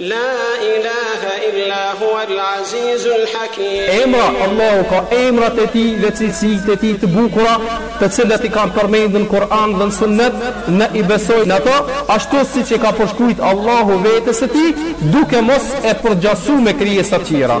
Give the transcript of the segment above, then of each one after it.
La ilaha illa huwal azizul hakim. Emra, Allahu ka emrat e Tij dhe cilësitë e Tij të bukura, të cilat i ka përmend në Kur'an dhe në Sunnet, ne i besojmë ato, ashtu siç i ka përshkruajt Allahu vetes së Tij, duke mos e përgjasue me krijesat e tjera.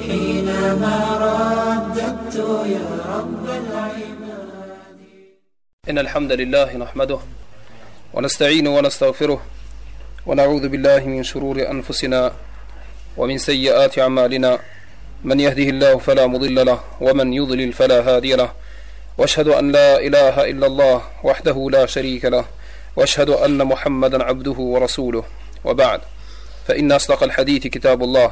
حينما رددت يا رب العباد إن الحمد لله نحمده ونستعين ونستغفره ونعوذ بالله من شرور أنفسنا ومن سيئات أعمالنا من يهده الله فلا مضل له ومن يضلل فلا هادي له واشهد أن لا إله إلا الله وحده لا شريك له واشهد أن محمدا عبده ورسوله وبعد فإن أصدق الحديث كتاب الله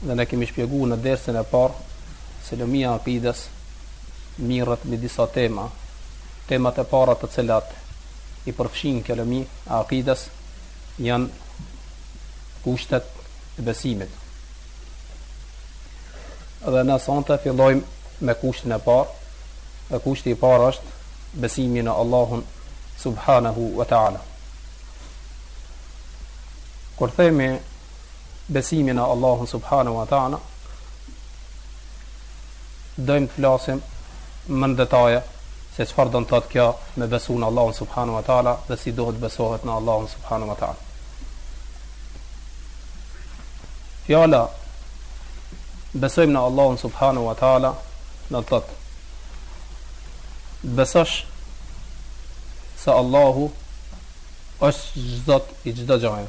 dhe ne kemi shpjegu në dersin e parë se lëmia e akides mirret mbi disa tema. Temat e para të cilat i përfshin kjo lëmi e akides janë kushtet e besimit. Dhe ne sonte fillojmë me kushtin e parë, dhe kushti i parë është besimi në Allahun subhanahu wa ta'ala. Kur themi besimi në Allahun subhanehu wa ta'ala dojmë të flasim më në detaje se çfarë do me thënë kjo me besu në Allahun subhanehu wa ta'ala dhe si dohet besohet në Allahun subhanehu wa ta'ala fjala besojmë në Allahun subhanehu wa ta'ala do të thotë besosh se Allahu është zot i çdo gjëje.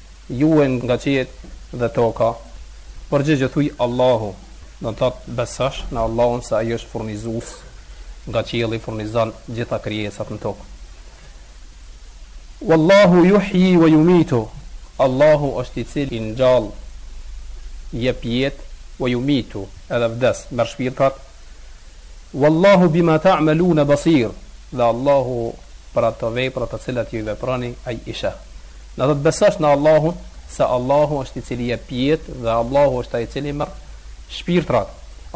Juve nga qiejt dhe toka përgjigje thuj Allahu, do të thotë besosh në Allahun se Ai është furnizues, nga qielli furnizon gjitha krijesat në tokë. Wallahu yuhyi wa yumitu, Allahu është i cili ngjall, jep jetë, wa yumitu, edhe vdes, merr shpirtrat, Wallahu bima ta'maluna basir, dhe Allahu për ato vepra të cilat ju i veproni, Ai i sheh. Do të thotë besosh në Allahun, se Allahu është i cili jep jetë dhe Allahu është ai i cili merr shpirtrat.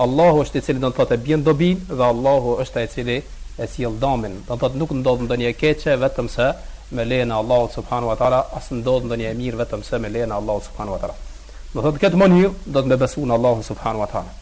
Allahu është i cili do të thotë e bjen dobinë dhe Allahu është ai i cili e sjell dëmin. Do të thotë nuk ndodh ndonjë e keqe vetëm se me lejen e Allahut subhanu wa ta'ala, as ndodh ndonjë e mirë vetëm se me lejen e Allahut subhanu wa ta'ala. Do të thotë në këtë mënyrë duhet me besu në Allahun subhanu wa ta'ala.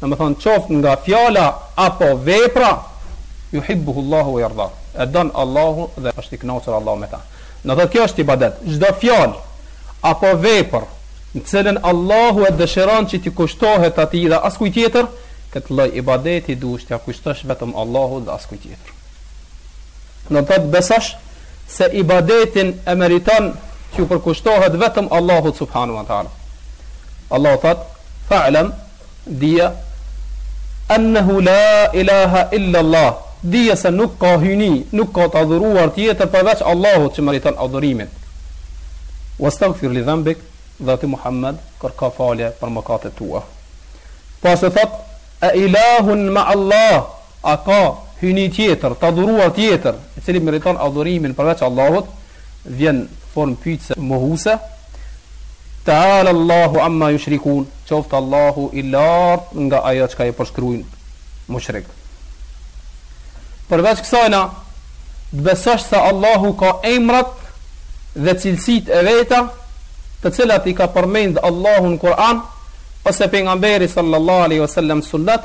domethënë qoftë nga fjala apo vepra, yuhibbuhullahu wa yardah, e don Allahu dhe është i kënaqur Allahu me ta. Do të thotë kjo është ibadet, çdo fjalë apo vepër të cilën Allahu e dëshiron që t'i kushtohet atij dhe askujt tjetër, këtë lloj ibadeti duhet t'ia kushtosh vetëm Allahut dhe askujt tjetër. Do të thotë besosh se ibadetin e meriton t'ju përkushtohet vetëm Allahut subhanahu wa taala. Allahu thot: "Fa'lam dije annahu la ilaha illa Allah." Dije se nuk ka hyjni, nuk ka të adhuruar tjetër përveç Allahut që meriton adhurimin. Wastaghfir li dhanbik, dhe ti Muhammed kërko falje për mëkatet tua. Pasi thot: "A ilahun ma Allah?" A ka hyjni tjetër, të adhuruar tjetër, i cili meriton adhurimin përveç Allahut? Vjen formë pyetëse mohuese. Ta'ala Allahu amma yushrikun, qoftë Allahu i lartë nga ajo çka i përshkrujnë mushrikët. Përveç kësajna, të besosh se Allahu ka emrat dhe cilësitë e veta, të cilat i ka përmendë Allahu në Kur'an ose pejgamberi sallallahu alejhi wasallam në Sunnet,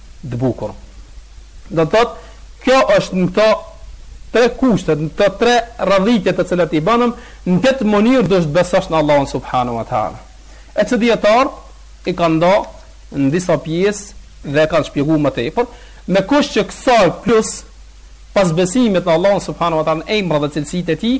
të bukur. Do të thotë, kjo është në këto tre kushtet, në këto tre radhitje të cilat i bënëm, në këtë mënyrë duhet të besosh në Allahun subhanahu wa taala. E që dijetarët i kanë nda në disa pjesë dhe kanë shpjeguar më tepër, me kusht që kësaj plus pas besimit në Allahun subhanahu wa taala, në emra dhe cilësitë e tij,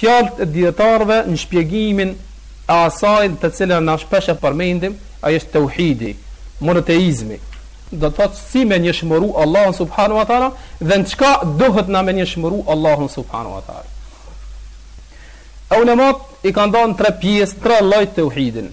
Fjalët e dijetarëve në shpjegimin e asaj të cilën na shpesh e përmendim, ajo është tauhidi, monoteizmi, do të thotë si me njëshmëru Allahun subhanu wa ta'ala dhe në çka duhet na me njëshmëru Allahun subhanu wa ta'ala. E ulemat i kanë nda n'tre pjesë, tre lloj tauhidin.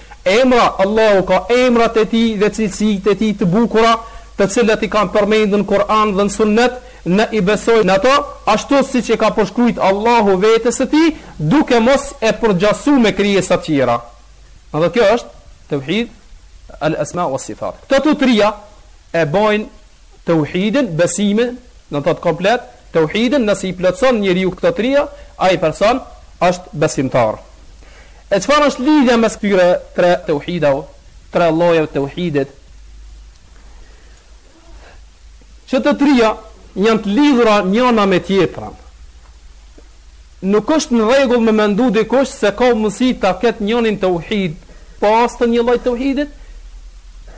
Emra, Allahu ka emrat e Tij dhe cilësitë e Tij të bukura, të cilat i kanë përmendur në Kur'an dhe në Sunnet, ne i besojmë në ato, ashtu siç e ka përshkrujt Allahu veten e Tij, duke mos e përgjassu me krijesat tjera. Dhe kjo është tauhid al-asma wa sifat. Këto të trija e bojnë tauhidin, besimin, do të thotë komplet, tauhidin nëse i plotëson njeriu këto trija, ai person është besimtar. E çfarë është lidhja mes këtyre tre teuhidave, tre llojeve të teuhidit? Që të tria janë të lidhura njëna me tjetrën. Nuk është në rregull me mendu dikush se ka mundësi ta ketë njënin teuhid pas një lloj teuhidit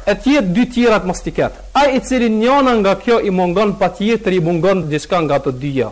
e tjetë dy tjerat mos t'i ketë. Ai i cili njëna nga kjo i mungon patjetër i mungon diçka nga ato dyja.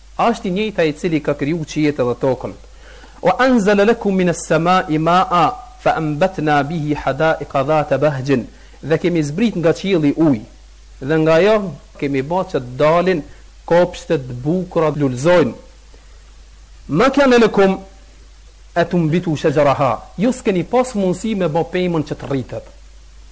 Asht i njëjti ai i cili ka kriju qiejt edhe tokën. Wa anzala lakum min as-samaa'i maa'a fa anbatna bihi hadaiqa dhata bahjah, dhe kemi zbrit nga qielli ujë, dhe nga ajo kemi ba që të dalin kopshte të bukura lulëzojnë. Ma kane lekum en tumbitu shajaraha, ju s'keni pas mundësi me ba pemën që të rritet.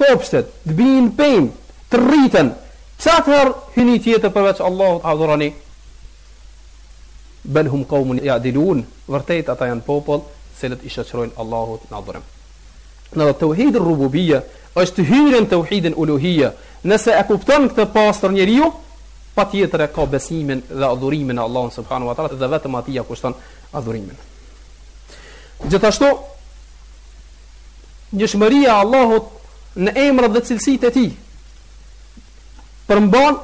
Kopshtet, të bijnë pemë, të rriten, pse atëherë hyni tjetër përveç Allahut adhuroni? Bel hum qaumun ya'dilun, vërtet ata janë popull të cilët i shoqërojnë Allahut në adhurim. Edhe tauhid rububia është të hyrë në tauhidin uluhia. Nëse e kupton këtë pastër njeriu, patjetër e ka besimin dhe adhurimin në Allahun subhanahu wa taala dhe vetëm atij ja kushton adhurimin. Gjithashtu Njëshmëria e Allahut në emrat dhe cilësitë e Tij përmban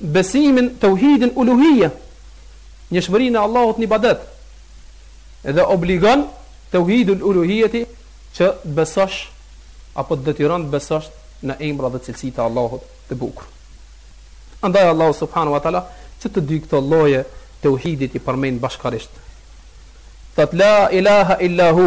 besimin tauhidin uluhia, njëshmërinë e Allahut në ibadet, dhe obligon tauhidul uluhieti që të besosh apo të detyron të besosh në emrat dhe cilësitë e Allahut të bukur. Andaj Allahu subhanahu wa taala që të dy këto lloje tauhidit i përmend bashkarisht. Thot la ilaha illa hu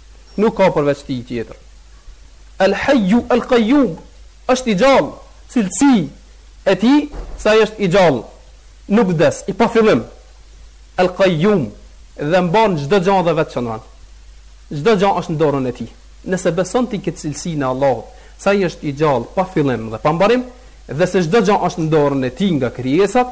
Nuk ka përveç Tij tjetër. El Hayyu El Qayyum, është i gjallë, cilësi e Tij se Ai është i gjallë, nuk vdes, i pafillim. El Qayyum, dhe mban çdo gjë dhe vetë qëndron. Çdo gjë është në dorën e Tij. Nëse beson ti këtë cilësi e Allahut, se Ai është i gjallë, pa fillim dhe pa mbarim, dhe se çdo gjë është në dorën e Tij nga krijesat,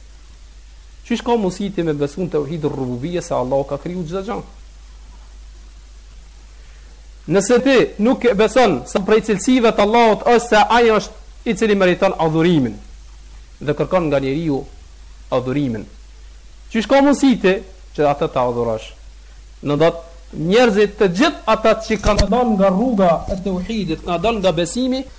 Qysh ka mundësi ti me besu në tevhid rububije se Allahu ka kriju çdo gjë? Nëse ti nuk e beson se prej cilësive të Allahut është se ai është i cili meriton adhurimin dhe kërkon nga njeriu adhurimin. Qysh ka mundësi ti që atë ta adhurosh? Në do të njerëzit të gjithë ata që kanë dalë nga rruga e tevhidit, kanë dalë nga besimi,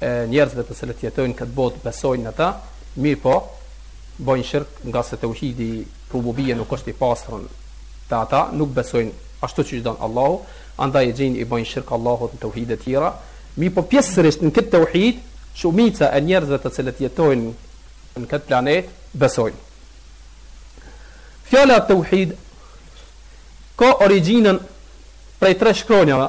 e njerëzve të cilët jetojnë në këtë botë besojnë në të, mirëpo bëjnë shirk, ngase tauhidi rububie nuk është i pastër te ata, nuk besojnë ashtu siç don Allahu, andaj e gjen i bëjnë shirk Allahut në tauhide të tjera, mirëpo pjesërisht në këtë tauhid shumica e njerëzve të cilët jetojnë në këtë planet besojnë. Fjala tauhid ka origjinën prej tre shkronjave,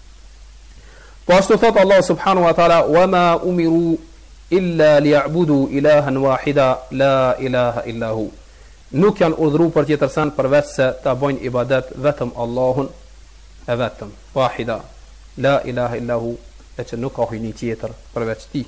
Po ashtu thotë Allahu subhanahu wa taala wa ma umiru illa liya'budu ilahan wahida la ilaha illa hu. Nuk janë urdhëruar për tjetër sen përveçse ta bëjnë ibadet vetëm Allahun e vetëm, wahida, la ilaha illa hu, e që nuk ka hyjni tjetër përveç tij.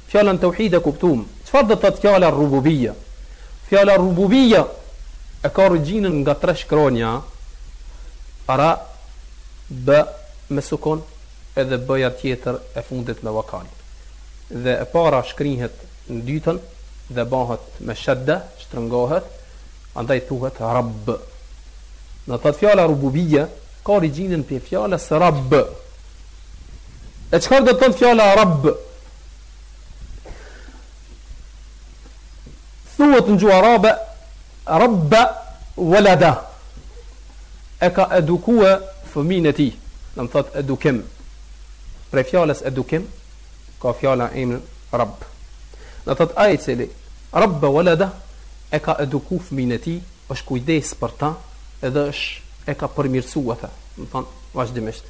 Fjalën tauhid e kuptuam. Çfarë do të thotë fjala rububija? Fjala rububija e ka origjinën nga tre shkronja, ra, bë me sukun edhe bëja tjetër e fundit me vokal. Dhe e para shkrihet n'dytën dhe bëhet me shadde, shtrëngohet, andaj thuhet Rabb. Do të thotë fjala rububija ka origjinën prej fjalës rabb. E çfarë do të thotë fjala rabb? Thuhet në gjuhë arabe Rabba walada e ka edukue fëmin e tij do me thon edukim prej fjales edukim ka fjala emrin Rabb do thot ai i cili Rabba walada e ka eduku fëmin e tij është kujdes për ta edhe është e ka përmirësu do me thon vazhdimisht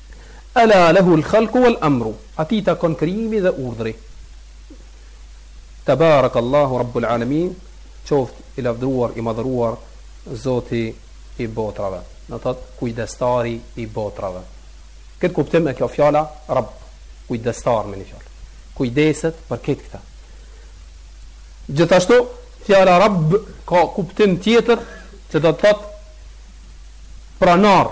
Ela lehu el khalku wal amru, Atij i takon krijimi dhe urdhri. Tebarek Allahu Rabbul Alamin, Qoftë i lavdëruar, i madhëruar, Zoti i botrave. Do të thotë kujdestari i botrave. Këtë kuptim e kjo fjala Rabb, kujdestar me një fjalë. Kujdeset për këtë këta. Gjithashtu fjala Rabb ka kuptim tjetër që do të thotë pranar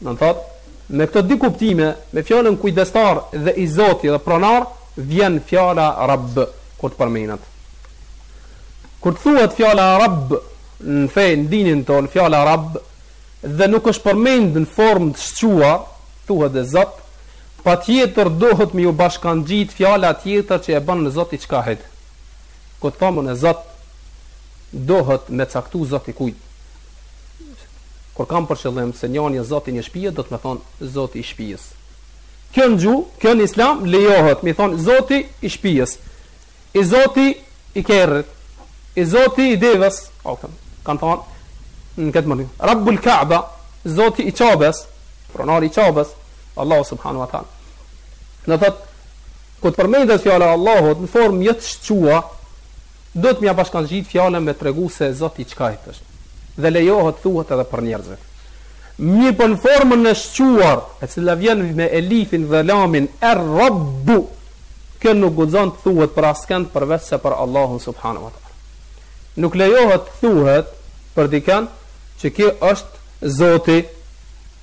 Domethonë, me këto dy kuptime, me fjalën kujdestar dhe i Zoti dhe pronar, vjen fjala Rabb kur të përmenet. Kur të thuhet fjala Rabb në fe në dinin tonë, fjala Rabb dhe nuk është përmend në formë të shquar, thuhet dhe Zot, patjetër dohet me ju bashkangjit fjala tjetër që e ban Zot i çkahit. Kur të thomë Zot, dohet me caktu Zot i kujt. Kur kam për qëllim se njani është zot i një shpie, dohet me thonë zoti i shpisë. Kjo në gjuhë, kjo në islam lejohet, me thonë zoti i shpijës, i zoti i kerrit, i zoti i devës, okej, kanë thonë, në këtë mënyrë. Rabbul Kaaba, Zoti i Qabes, pronari i Qabes, Allahu subhanahu wa taala. Do thotë kur përmendet fjala e Allahut në formë jo të shqua, Dohet me ja bashkangjitë fjalën me tregu se Zot i çkajt është dhe lejohet thuhet edhe për njerëzit. Mirëpo në formën e shquar, e cila vjen me elifin dhe lamin Er-Rabbu, kjo nuk guxon të thuhet për askënd përveç se për Allahun subhanahu wa taala. Nuk lejohet të thuhet për diken që ky është Zoti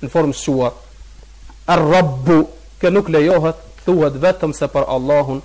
në formë shquar. Er-Rabbu, kjo nuk lejohet të thuhet vetëm se për Allahun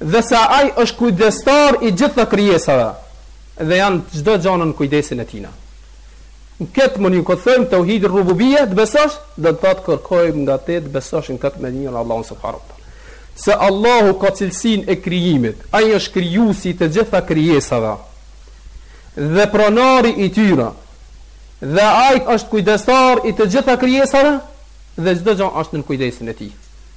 dhe se Ai është kujdestar i gjitha krijesave dhe janë çdo gjë nën kujdesin e Tij. Në këtë mënyrë kur thojmë teuhidi rububije të besosh, do të thotë kërkojmë nga te të besosh në këtë mënyrë në Allahun subhanahu wa taala. Se Allahu ka cilësinë e krijimit, ai është krijuesi i të gjitha krijesave dhe pronari i tyre. Dhe ai është kujdestar i të gjitha krijesave dhe çdo gjë është nën kujdesin e tij.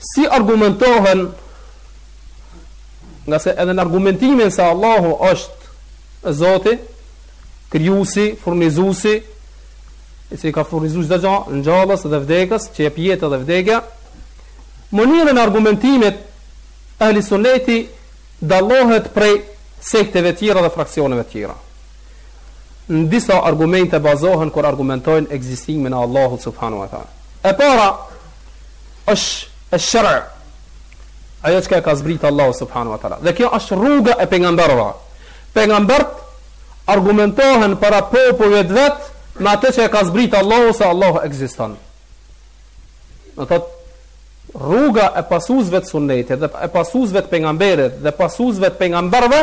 Si argumentohen nga se edhe në argumentimin se Allahu është Zoti, krijuesi, furnizuesi, i cili ka furnizuar çdo gjë, ngjallës dhe vdekës, që jep jetë dhe vdekje. Mënyra e argumentimit Ahli Sunneti dallohet prej sekteve tjera dhe fraksioneve tjera. në disa argumente bazohen kur argumentojnë ekzistimin e Allahut subhanahu wa taala. E para është esh-sher', ajo që ka zbritë Allahu subhanahu wa taala. Dhe kjo është rruga e pejgamberëve. Pejgambert argumentohen para popujve të vet me atë që ka zbritë Allahu se Allahu ekziston. Do thotë rruga e pasuesve të sunnetit dhe e pasuesve të pejgamberit dhe pasuesve të pejgamberëve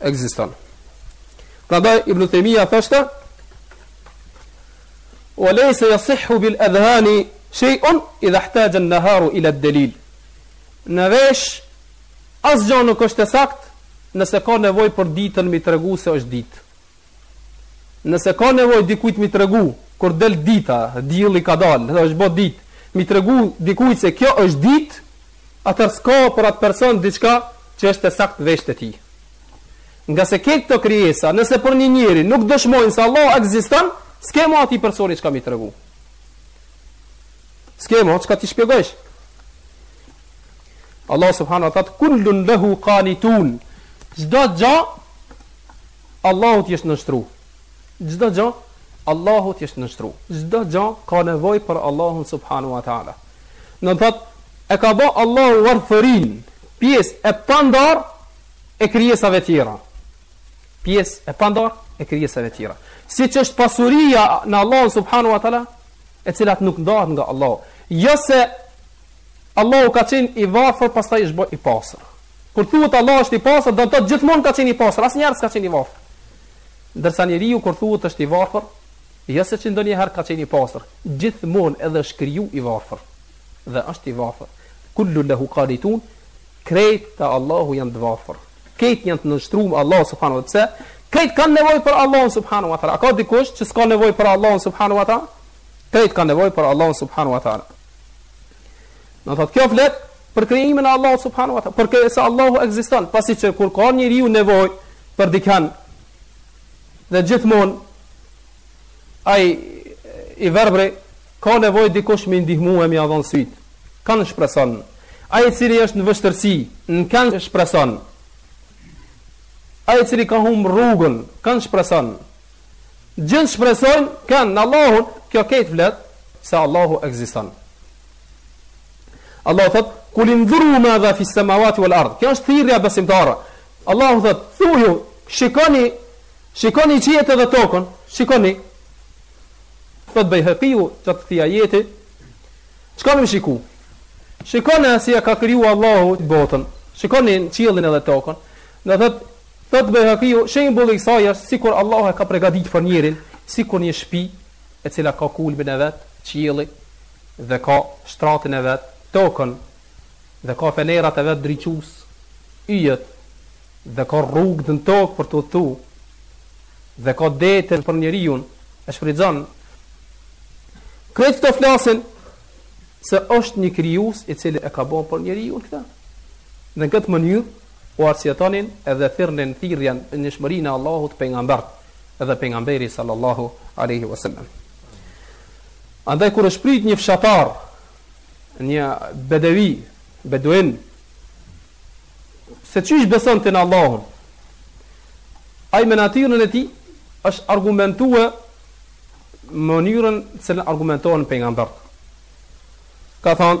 ekziston. Prandaj Ibn Taymija thoshte: "Wa laysa yasihhu bil adhani shay'un idha ihtaja an-naharu ila ad-dalil." Në vesh, asgjë nuk është e saktë nëse ka nevojë për ditën mi tregu se është ditë. Nëse ka nevojë dikujt mi tregu kur del dita, dielli ka dalë, edhe është bë ditë, mi tregu dikujt se kjo është ditë, atëherë s'ka për atë person diçka që është e saktë në vesh të tij. Ngase krejt këto krijesa, nëse për një njeri nuk dëshmojnë se Allahu ekziston, s'ke më atij personi çka mi tregu. S'ke më çka ti shpjegojsh. Allah subhanahu wa taala kullun lahu qanitun. Çdo gjë Allahut i është nënshtru çdo gjë Allahut i është nënshtru çdo gjë ka nevojë për Allahun subhanu wa taala do të thotë e ka bë Allahu varfërin pjesë e pandar e krijesave tjera pjesë e pandar e krijesave tjera siç është pasuria në Allahun subhanu wa taala e cila nuk ndahet nga Allahu jo se Allahu ka qenë i varfër pastaj është bë i pasur Kur thuhet Allah është i pasur, do të thotë gjithmonë ka qenë i pasur, asnjëherë s'ka qenë i varfër. Ndërsa njeriu kur thuhet është i varfër, jo se që ndonjëherë ka qenë i pasur, gjithmonë edhe është kriju i varfër. Dhe është i varfër. Kullun lehu qanitun, krejt te Allahu janë të varfër. Krejt janë të nënshtruar Allahut subhanahu wa taala. Krejt kanë nevojë për Allahun subhanahu wa taala. Ka dikush që s'ka nevojë për Allahun subhanahu wa taala? Krejt kanë nevojë për Allahun subhanahu wa taala. Do thotë kjo flet për krijimin e Allahut subhanahu wa taala, për këtë se Allahu ekziston, pasi që kur ka njeriu nevojë për dikën dhe gjithmonë ai i verbri ka nevojë dikush mi ndihmu e me ia dhënë syt. Kan shpreson. Ai i cili është në vështirësi, në kan shpreson. Ai i cili ka humb rrugën, kan shpreson. Gjithë shpresojnë kanë në Allahun, kjo vetë flet se Allahu ekziston. Allahu thot: "Kul indhuru ma dha fi samawati wal ard." Kjo është thirrja e besimtarëve. Allahu thot: "Thuju, shikoni, shikoni qiejt dhe tokën, shikoni." Thot Bejhekiu, qartë këtij ajeti, çka më shiku? Shikoni si e ka kriju Allahu botën. Shikoni qiellin edhe tokën. Do thot Thotë Bejhakiu, Shembulli i kësaj është sikur Allahu e ka përgatitur për njeriun sikur një shtëpi e cila ka kulmin e vet, qielli, dhe ka shtratin e vet, tokën, dhe ka fenerat e vet drejtues, yjet, dhe ka rrugët në tokë për të udhëtuar, dhe ka detin për njeriun, e shfrytëzon. Krejt këto flasin se është një krijues i cili e ka bon për njeriun këtë. Në këtë mënyrë Po arsyetonin edhe thirrnin thirrjen në njëshmërinë e Allahut pejgamberët edhe pejgamberi sallallahu alejhi wa sallam. Andaj kur është pyt një fshatar, një bedevi, beduin, se qysh beson ti në Allahun? Ai me natyrën e tij është argumentue në mënyrën se si argumentohen pejgamberët. Ka thënë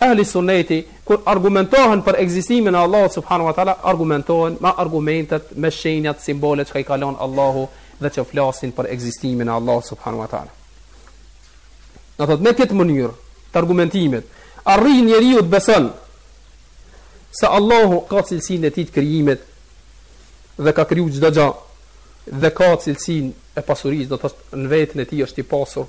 Ehli Sunneti kur argumentohen për ekzistimin e Allahut subhanahu wa ta'ala argumentohen me argumentet, me shenjat, simbolet çka i ka lon Allahu dhe që flasin për ekzistimin e Allahut subhanahu wa ta'ala. Do thotë me këtë mënyrë të argumentimit arrin njeriu të beson se Allahu ka cilësinë e tij të krijimit dhe ka kriju çdo gjë dhe ka cilësinë e pasurisë, do thotë në veten e tij është i pasur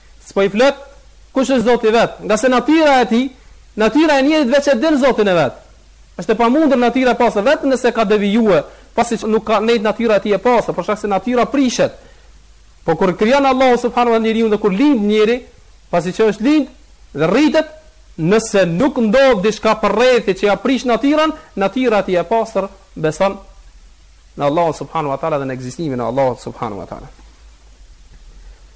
S'po i flet kush është Zoti vet, ngase natyra e tij, natyra e njerit veç e din Zotin e vet. Është e pamundur natyra e pastër vetëm nëse ka devijue, pasi që nuk ka nejt natyra e tij e pastër, për shkak se natyra prishet. Po kur krijon Allahu subhanahu wa taala njeriun dhe kur lind njeri, pasi që është lind dhe rritet, nëse nuk ndodh diçka përreth që ja prish natyrën, natyra e tij e pastër beson në Allahun subhanahu wa taala dhe në ekzistimin e Allahut subhanahu wa taala.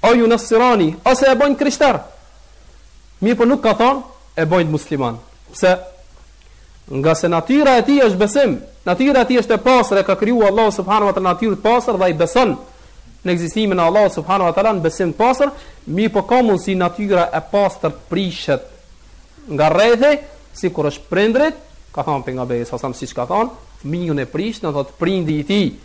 Ew junesiranihi, ose e bojnë krishtar. Mirëpo nuk ka thonë, e bojnë musliman. Pse? Ngase natyra e tij është besim, natyra e tij është e pastër, e ka kriju Allahu subhanahu wa ta'la natyrë të pastër dhe ai beson në ekzistimin e Allahut subhanahu wa ta'la në besim të pastër, mirëpo ka mundësi natyra e pastër të prishet nga rrethi, sikur është prindrit, ka thonë pejgamberi salallahu alejhi selam siç ka thonë, fëmijën e prish, do thotë prindi i tij,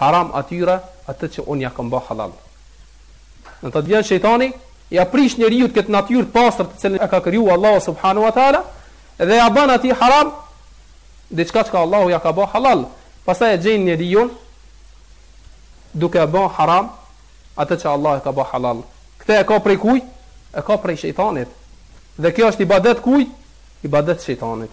Haram atyre atë që Unë ia kam bërë hallall. Dmth vjen shejtani, ia prish njeriut këtë natyrë të pastër të cilën e ka krijuar Allahu subhanahu wa taala dhe ia bën atij haram diçka që Allahu ia ka bërë hallall. Pastaj e gjen njeriun duke e bë haram atë që Allahu e ka bërë hallall. Këtë e ka prej kujt? E ka prej shejtanit. Dhe kjo është ibadet kujt? Ibadet shejtanit.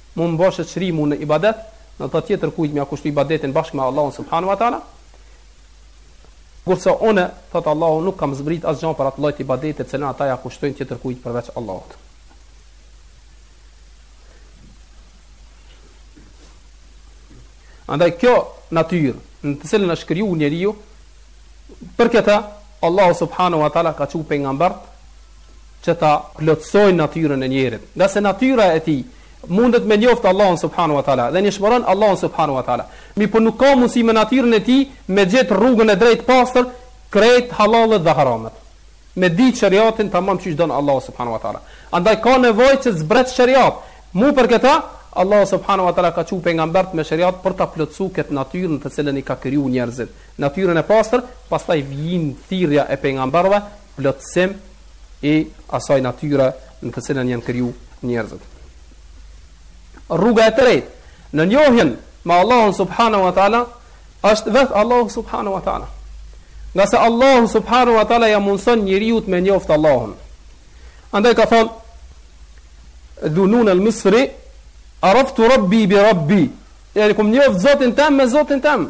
Me m'bo shirk mu në ibadet, dmth tjetër kujt me ia kushtu ibadetin bashkë me Allahun subhanu wa taala. Kurse unë, thot Allahu, nuk kam zbrit asgjë për atë lloj të ibadetit, të cilën ata ja kushtojnë tjetër kujt përveç Allahut. Andaj kjo natyrë në të cilën është krijuar njeriu, për këtë Allahu subhanahu wa taala ka çu pejgambert që ta plotësojnë natyrën e njerit, ngase natyra e tij mundet me njoftë Allahun subhanu wa taala dhe njishmërinë e Allahut subhanu wa taala. Mirëpo nuk ka mundësi me natyrën e tij me gjetë rrugën e drejtë pastër krejt hallallet dhe haramet. Me ditë sheriatin tamam qysh don Allahu subhanu wa taala. Andaj ka nevojë që zbret sheriat. Mu për këtë, Allahu subhanu wa taala ka çu pejgambert me sheriat për ta plotësu këtë natyrë në të cilën i ka kriju njerëzit. Natyrën e pastër, pastaj vjen thirrja e pejgamberëve, plotësim e asaj natyre në të cilën janë kriju njerëzit. Rruga e tretë në njohjen me Allahun subhanahu wa taala është vetë Allahu subhanahu wa taala. Ngase Allahu subhanahu wa taala ja mundson njeriut me njoftë Allahun. Andaj ka thonë Dhunun al-Misri Araftu Rabbi bi Rabbi. Jani, kum njoftë Zotin tem me Zotin tem.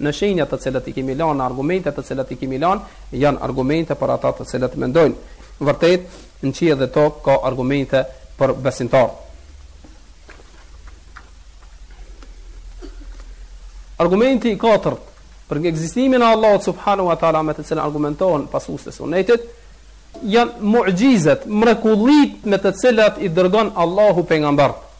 Në shenja të cilat i kemi lan, në argumente të cilat i kemi lan, janë argumente për ata të cilët mendojnë. Vërtet, në qiell dhe tokë ka argumente për besimtarë. Argumenti i katërt për ekzistimin e Allahut subhanahu wa taala me të cilën argumentohen pasuesit e sunetit janë mu'xhizet, mrekullitë me të cilat i dërgon Allahu pejgambert.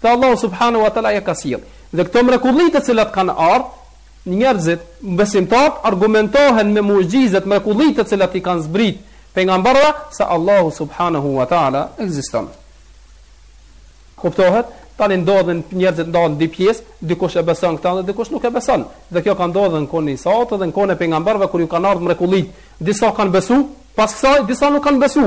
Te Allahu subhanahu wa taala ja ka sjellë. Dhe këto mrekulli të cilat kanë ardhur, njerëzit, besimtarët argumentohen me mu'xhizat, mrekulli të cilat i kanë zbrit pejgamberëve se Allahu subhanahu wa taala ekziston. Kuptohet? Tani ndodhin njerëzit ndahen dy pjesë, dikush e beson këtë dhe dikush nuk e beson. Dhe kjo ka ndodhur në kohën e Isaut dhe në kohën e pejgamberëve kur ju kanë ardhur mrekullitë. Disa kanë besu, pas kësaj disa nuk kanë besu.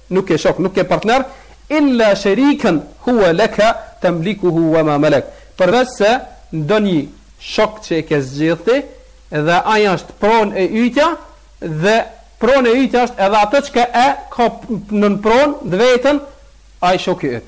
nuk ke shok, nuk ke partner, illa sheriken huwa leke temlikuhu wa ma melek, përveç se ndonjë shok që e ke zgjedh ti dhe ai është pronë e ytja dhe pronë e ytja është edhe atë çka e ka nën pronë të vetën ai shoku yt.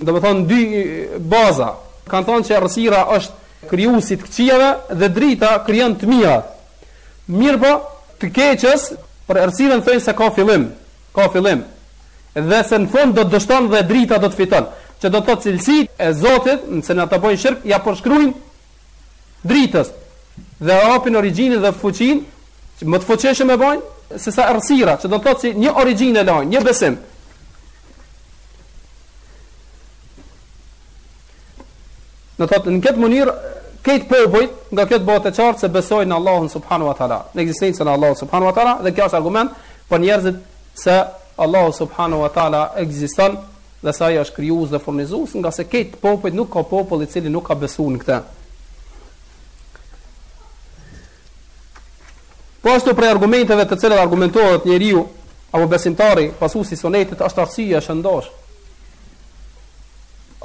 domethënë dy baza. Kan thonë se errësira është krijuesi i të këqijave dhe drita krijon të mirat. Mirpo të keqës për errësirën thonë se ka fillim, ka fillim. Dhe se në fund do të dështon dhe drita do të fiton. Që do të thotë cilësitë e Zotit, nëse na ta bëjnë shirk, ia përshkruajnë dritës dhe japin origjinën dhe fuqinë që më të fuqishëm e bojnë se sa errësira, që do të thotë si një origjinë e lajnë, një besim. Do thotë në këtë mënyrë, krejt popujt nga kjo të bëhet e qartë se besojnë në Allahun subhanu wa ta'la, në ekzistencën e Allahut subhanu wa ta'la, dhe kjo është argument për njerëzit se Allahu subhanu wa ta'la ekziston Dhe se ai është krijues dhe furnizues, ngase krejt popujt nuk ka popull i cili nuk ka besu në këtë. Po ashtu prej argumenteve me të cilat argumentohet njeriu apo besimtari pasues i sunetit është arsyeja e shëndoshë.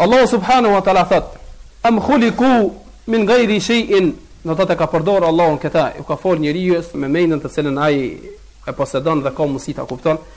Allahu subhanahu wa taala thot: "Am khuliqu min ghairi shay'in" Do thotë ka përdorë Allahun këta, i ka folë njeriut me mendjen të cilën ai e posedon dhe ka mundësi ta kupton,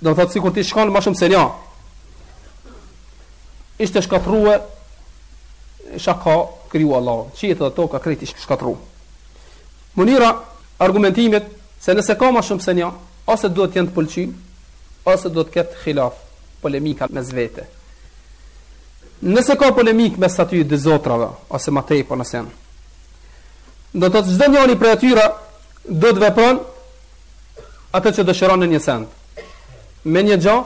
Do të thotë sikur të ishin më shumë se një. Ishte shkatërru çka ka kriju Allahu. Qiejt e toka krejt ishte shkatërru. Mënyra e argumentimit se nëse ka më shumë se një, ose duhet të jenë në pëlqim, ose duhet të ketë khilaf, polemika mes vete. Nëse ka polemikë mes atyre dy zotrave ose më tepër nëse janë. Do të thotë çdo njëri prej atyre do të vepron atë që dëshiron në një send. Në një gjë,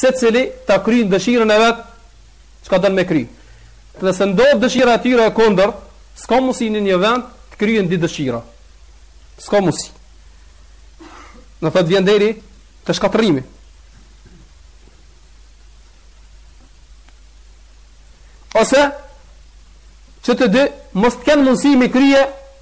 secili ta kryen dëshirën e vet, çka don me kry. Nëse ndodh dëshira e tyre e kundër, s'ka mundësi në një vend të kryen dy dëshira. S'ka mundësi. Do thotë vjen deri te shkatërrimi. Ose, që të dy, mos të kenë mundësi me krye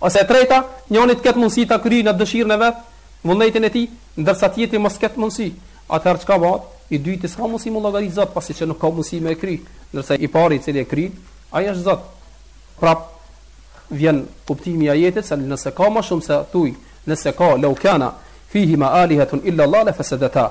Ose e treta, njëri të ketë mundësi ta kryen dëshirën e vet, vullnetin e tij, ndërsa tjetri mos ketë mundësi. Atëherë çka bëhet? I dyti s'ka mundësi mu llogarit zot, pasi që nuk ka mundësi me e kry, ndërsa i pari i cili e kryen, ai është zot. Prapë vjen kuptimi i ajetit se nëse ka më shumë se thuj, nëse ka law kana fihima alihatun illa Allah lafasadataa.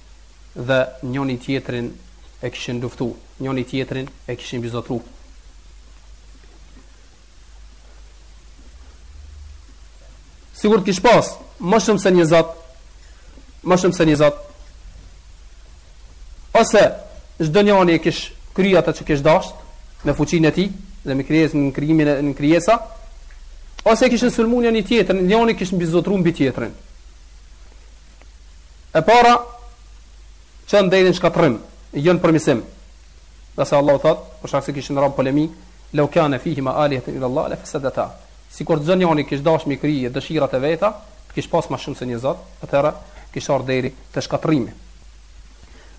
dhe njoni tjetrin e kishin luftu, njoni tjetrin e kishin mbizotru. Sikur kish pas, më shumë se një zot, më shumë se një zot, ose çdo njoni e kish kry ata që kish dasht, me fuqinë e tij, dhe me krijesën, në krijim e në krijesa, ose kishin sulmu njoni tjetrin, njoni kishin mbizotru mbi tjetrin. E para çon deri në shkatërrim, jo në përmirësim. Nga se Allahu thot, për shkak se kishin rënë polemik, "Law kana fihima alihatun illa Allah la fasadata." Sikur çdo njëri kish dashur me krije dëshirat e veta, të kish pas më shumë se një Zot, atëherë kish ardhur deri te shkatërrimi.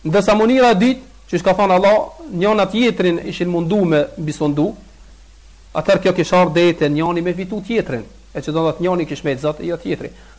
Ndërsa mënyra e dytë, çish ka thënë Allah, njëni tjetrin ishin mundu me sundu, atëherë kjo kish ardhur deri te njëri me fitu tjetrin, e që do të thotë njëri kish me qenë Zot e jo tjetri.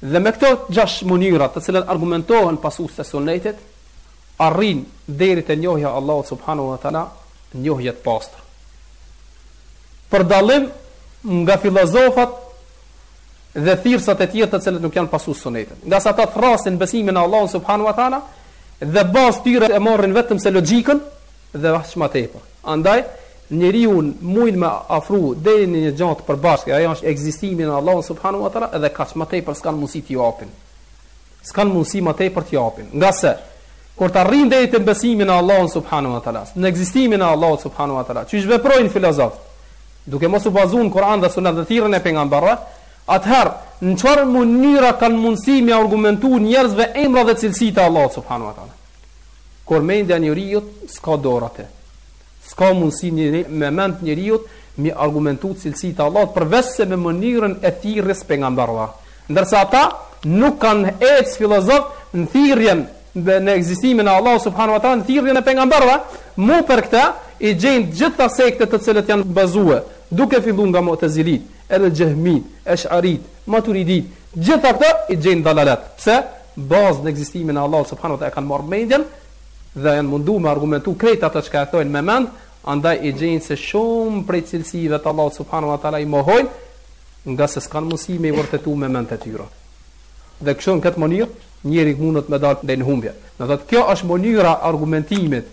Dhe me këto gjashtë mënyra të cilat argumentohen pasuesit e Sunnetit arrijnë deri te njohja e Allahut subhanahu wa ta'ala, njohjet e pastër. Për dallim nga filozofat dhe thirrsat e tjerë të cilët nuk janë pasues Sunnetit. Ngase ata thrasin besimin në Allahun subhanahu wa ta'ala dhe bazë tyre e marrin vetëm se logjikën, dhe aq më tepër. Andaj njeriu mujn me afru deri në një gjë të përbashkët, ajo është ekzistimi në Allahun subhanahu wa taala dhe kaq ma tepër s'kanë mundësi t'i japin. S'kanë mundësi më tepër t'i japin. Ngase kur të arrijnë deri te besimi në Allahun subhanahu wa taala, në ekzistimin e Allahut subhanahu wa taala, çish veprojnë filozofët, duke mos u bazu në Kur'an dhe Sunet dhe thirrjen e pejgamberëve, atëherë në çfarë mënyra kanë mundësi me argumentu njerëzve emra dhe cilësitë e Allahut subhanahu wa taala? Kur mendja e njeriut s'ka dorate, s'ka mundësi njëri, me mend njëriut mi argumentu cilësitë e Allahut përveç se me mënyrën e thirrjes pejgamberëve. Ndërsa ata nuk kanë ecë filozof në thirrjen në ekzistimin e Allahut subhanu wa ta'ala në thirrjen e pejgamberëve, mu për këtë i gjejnë të gjitha sektet të cilët janë bazue, duke fillu nga Mu'tezilit, edhe Xhehmit, Esh'arit, Maturidit, gjitha këto i gjejnë dalalet. Pse? bazë në ekzistimin e Allahut subhanahu wa taala e kanë marrë mendjen dhe janë mundu me argumentu krejt ato çka e thojnë me mend, andaj i gjen se shumë prej cilësive të Allahut subhanahu wa taala i mohojnë ngase s'kanë mundësi me i vërtetu me mend e tyre. Dhe kështu në këtë mënyrë njeri mundet me dalë deri në humbje. Do thotë kjo është mënyra e argumentimit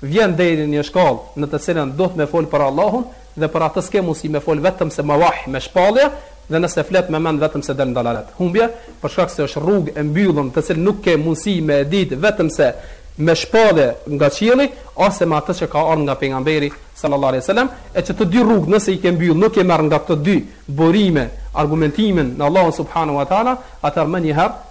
Vjen deri në një shkallë në të cilën do të me fol për Allahun dhe për atë s'ke mundësi me fol vetëm se me wahj, me shpallje, dhe nëse flet me mend vetëm se del në dalalet, humbje, për shkak se është rrugë e mbyllur në të cilën nuk ke mundësi me e ditë vetëm se me shpallje nga qielli ose me atë që ka ardhur nga Pejgamberi sallallahu alejhi ve selem, e që të dy rrugët nëse i ke mbyllë nuk e marr nga këto dy burime argumentimin në Allahun subhanahu wa taala, atëherë menjëherë,